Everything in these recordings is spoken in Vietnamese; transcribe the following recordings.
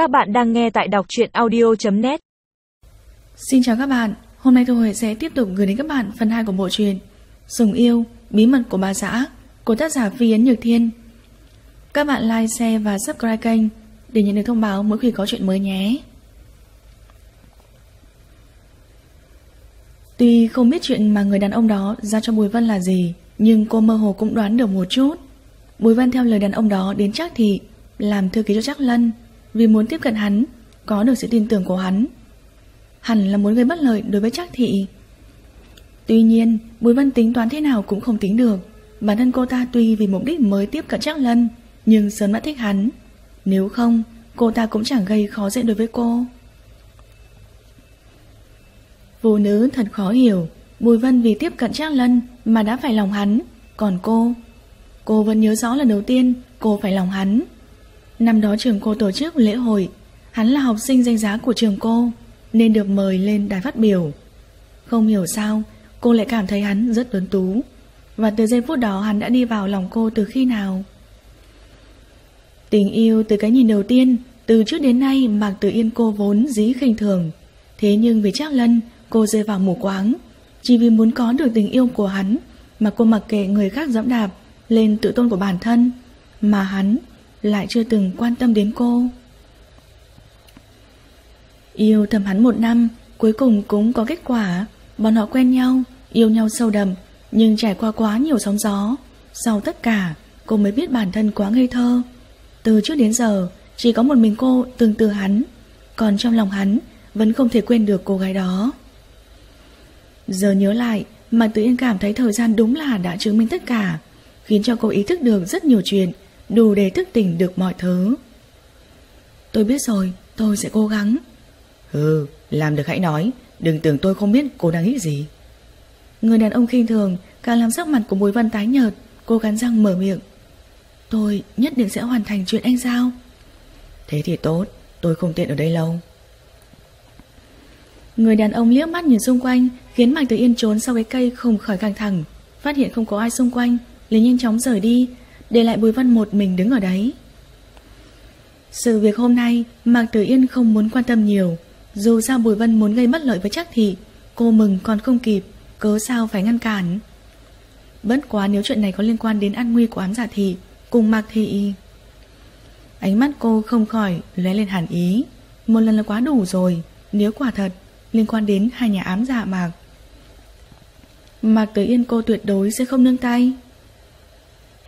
Các bạn đang nghe tại đọc truyện audio.net Xin chào các bạn, hôm nay tôi sẽ tiếp tục gửi đến các bạn phần 2 của bộ truyện Sùng yêu, bí mật của bà xã của tác giả Phi Yến Nhược Thiên. Các bạn like, share và subscribe kênh để nhận được thông báo mỗi khi có chuyện mới nhé. Tuy không biết chuyện mà người đàn ông đó ra cho Bùi Vân là gì, nhưng cô mơ hồ cũng đoán được một chút. Bùi Vân theo lời đàn ông đó đến Trác Thị, làm thư ký cho Trác Lân, vì muốn tiếp cận hắn, có được sự tin tưởng của hắn. Hẳn là muốn gây bất lợi đối với Trác Thị. Tuy nhiên, Bùi Vân tính toán thế nào cũng không tính được. Bản thân cô ta tuy vì mục đích mới tiếp cận Trác Lân, nhưng sớm đã thích hắn. Nếu không, cô ta cũng chẳng gây khó dễ đối với cô. Phụ nữ thật khó hiểu, Bùi Vân vì tiếp cận Trác Lân mà đã phải lòng hắn, còn cô, cô vẫn nhớ rõ lần đầu tiên cô phải lòng hắn. Năm đó trường cô tổ chức lễ hội, hắn là học sinh danh giá của trường cô, nên được mời lên đài phát biểu. Không hiểu sao, cô lại cảm thấy hắn rất tuấn tú, và từ giây phút đó hắn đã đi vào lòng cô từ khi nào. Tình yêu từ cái nhìn đầu tiên, từ trước đến nay Mạc Tử Yên cô vốn dí khinh thường. Thế nhưng vì Trác Lân, cô rơi vào mù quáng. Chỉ vì muốn có được tình yêu của hắn mà cô mặc kệ người khác dẫm đạp lên tự tôn của bản thân, mà hắn lại chưa từng quan tâm đến cô. Yêu thầm hắn một năm, cuối cùng cũng có kết quả. Bọn họ quen nhau, yêu nhau sâu đậm, nhưng trải qua quá nhiều sóng gió. Sau tất cả, cô mới biết bản thân quá ngây thơ. Từ trước đến giờ, chỉ có một mình cô từng từ hắn, còn trong lòng hắn vẫn không thể quên được cô gái đó. Giờ nhớ lại, Mạc Tử Yên cảm thấy thời gian đúng là đã chứng minh tất cả, khiến cho cô ý thức được rất nhiều chuyện, đủ để thức tỉnh được mọi thứ. Tôi biết rồi, tôi sẽ cố gắng. Ừ, làm được hãy nói, đừng tưởng tôi không biết cô đang nghĩ gì. Người đàn ông khinh thường, càng làm sắc mặt của Bùi Văn tái nhợt, cô cắn răng mở miệng. Tôi nhất định sẽ hoàn thành chuyện anh giao. Thế thì tốt, tôi không tiện ở đây lâu. Người đàn ông liếc mắt nhìn xung quanh Khiến Mạch Tử Yên trốn sau cái cây không khỏi căng thẳng Phát hiện không có ai xung quanh liền nhanh chóng rời đi để lại Bùi Văn một mình đứng ở đấy. Sự việc hôm nay, Mạc Tử Yên không muốn quan tâm nhiều. Dù sao Bùi Văn muốn gây bất lợi với Trác Thị, Cô mừng còn không kịp, Cớ sao phải ngăn cản? Bất quá nếu chuyện này có liên quan đến an nguy của ám giả thị, Cùng Mạc Thị Ánh mắt cô không khỏi lóe lên hẳn ý. Một lần là quá đủ rồi, Nếu quả thật liên quan đến hai nhà ám giả Mạc. Mạc Tử Yên cô tuyệt đối sẽ không nương tay.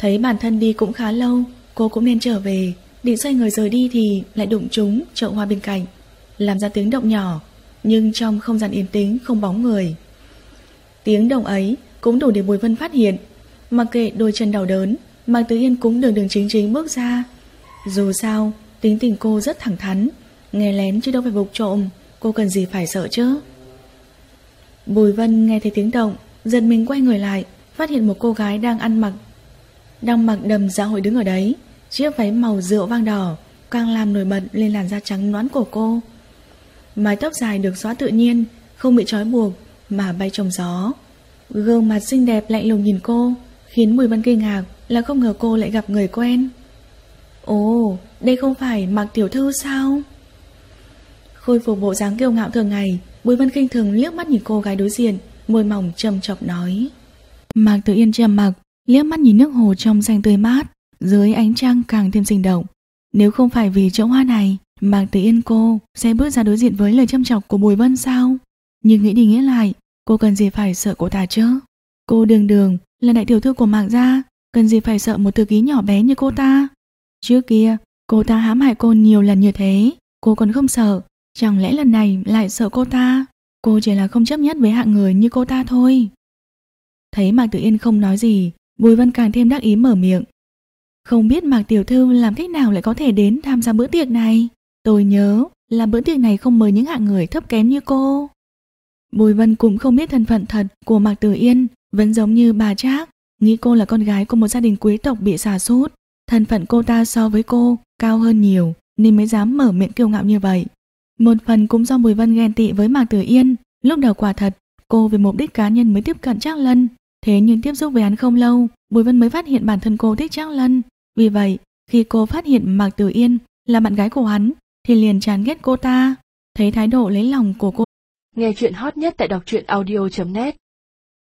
Thấy bản thân đi cũng khá lâu, cô cũng nên trở về, định xoay người rời đi thì lại đụng trúng chậu hoa bên cạnh, làm ra tiếng động nhỏ, nhưng trong không gian yên tĩnh không bóng người. Tiếng động ấy cũng đủ để Bùi Vân phát hiện, mặc kệ đôi chân đau đớn, Mạc Tứ Yên cũng đường đường chính chính bước ra. Dù sao, tính tình cô rất thẳng thắn, nghe lén chứ đâu phải vục trộm. Cô cần gì phải sợ chứ Bùi Vân nghe thấy tiếng động Giật mình quay người lại Phát hiện một cô gái đang ăn mặc đang mặc đầm dạ hội đứng ở đấy Chiếc váy màu rượu vang đỏ Càng làm nổi bật lên làn da trắng nõn của cô. Mái tóc dài được xóa tự nhiên Không bị trói buộc Mà bay trong gió. Gương mặt xinh đẹp lạnh lùng nhìn cô Khiến Bùi Vân kinh ngạc là không ngờ cô lại gặp người quen. Ồ, đây không phải mặc tiểu thư sao? Khôi phục bộ dáng kiêu ngạo thường ngày Bùi Vân Kinh thường liếc mắt nhìn cô gái đối diện Môi mỏng trầm chọc nói. Mạc Tử Yên trầm mặc Liếc mắt nhìn nước hồ trong xanh tươi mát, Dưới ánh trăng càng thêm sinh động. Nếu không phải vì chỗ hoa này, Mạc Tử Yên cô sẽ bước ra đối diện với lời châm chọc của Bùi Vân sao? Nhưng nghĩ đi nghĩ lại, Cô cần gì phải sợ cô ta chứ? Cô đường đường là đại tiểu thư của Mạc Gia, Cần gì phải sợ một thư ký nhỏ bé như cô ta? Trước kia, Cô ta hãm hại cô nhiều lần như thế, Cô còn không sợ. Chẳng lẽ lần này lại sợ cô ta? Cô chỉ là không chấp nhất với hạng người như cô ta thôi. Thấy Mạc Tử Yên không nói gì Bùi Vân càng thêm đắc ý mở miệng. Không biết Mạc Tiểu Thư làm cách nào lại có thể đến tham gia bữa tiệc này? Tôi nhớ là bữa tiệc này không mời những hạng người thấp kém như cô. Bùi Vân cũng không biết thân phận thật của Mạc Tử Yên Vẫn giống như bà Trác Nghĩ cô là con gái của một gia đình quý tộc bị xả sút. Thân phận cô ta so với cô cao hơn nhiều Nên mới dám mở miệng kiêu ngạo như vậy. Một phần cũng do Bùi Vân ghen tị với Mạc Tử Yên, lúc đầu quả thật, cô vì mục đích cá nhân mới tiếp cận Trác Lân, thế nhưng tiếp xúc với hắn không lâu, Bùi Vân mới phát hiện bản thân cô thích Trác Lân. Vì vậy, khi cô phát hiện Mạc Tử Yên là bạn gái của hắn, thì liền chán ghét cô ta. Thấy thái độ lấy lòng của cô Nghe chuyện hot nhất tại đọc truyện audio.net